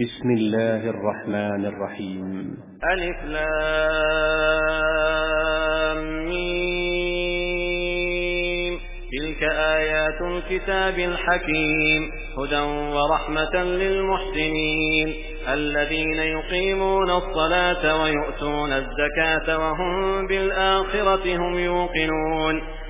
بسم الله الرحمن الرحيم. ألف لام ميم. تلك آيات الكتاب الحكيم. هدى ورحمة للمحسنين. الذين يقيمون الصلاة ويؤتون الزكاة وهم بالآخرة هم يوقنون.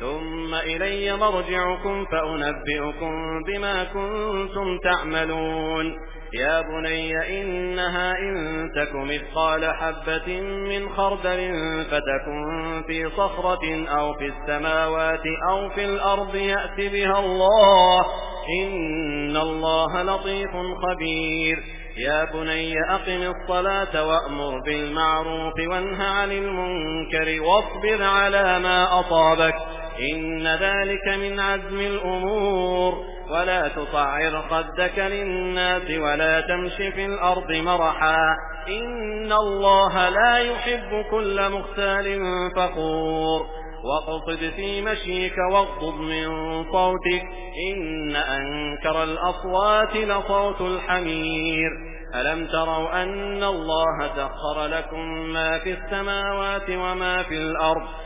ثم إلي مرجعكم فأنبئكم بما كنتم تعملون. يا بني إنها إن تك مثقال حبة من خردل فتكن في صخرة أو في السماوات أو في الأرض يأت بها الله. إن الله لطيف خبير. يا بني أقم الصلاة وأمر بالمعروف وانه عن المنكر واصبر على ما أصابك. إن ذلك من عزم الأمور. ولا تصعر خدك للناس ولا تمش في الأرض مرحا. إن الله لا يحب كل مختال فخور. واقصد في مشيك واغضب من صوتك. إن أنكر الأصوات لصوت الحمير. ألم تروا أن الله سخر لكم ما في السماوات وما في الأرض؟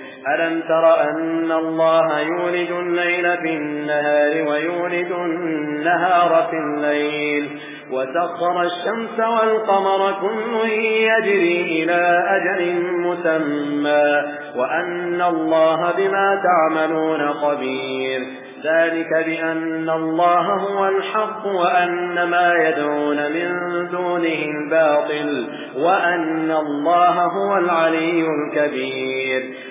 ألم تر أن الله يولد الليل في النهار ويولد النهار في الليل وسخر الشمس والقمر كل يجري إلى أجل مسمى وأن الله بما تعملون خبير ذلك بأن الله هو الحق وأن ما يدعون من دونه الباطل وأن الله هو العلي الكبير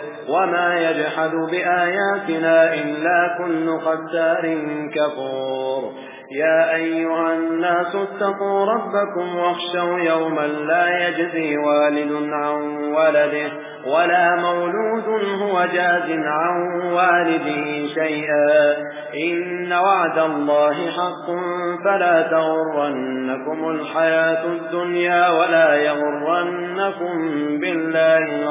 وما يجحد بآياتنا إلا كل ختار كفور يا أيها الناس اتقوا ربكم واخشوا يوما لا يجزي والد عن ولده ولا مولود هو جاز عن والده شيئا إن وعد الله حق فلا تغرنكم الحياة الدنيا ولا يغرنكم بالله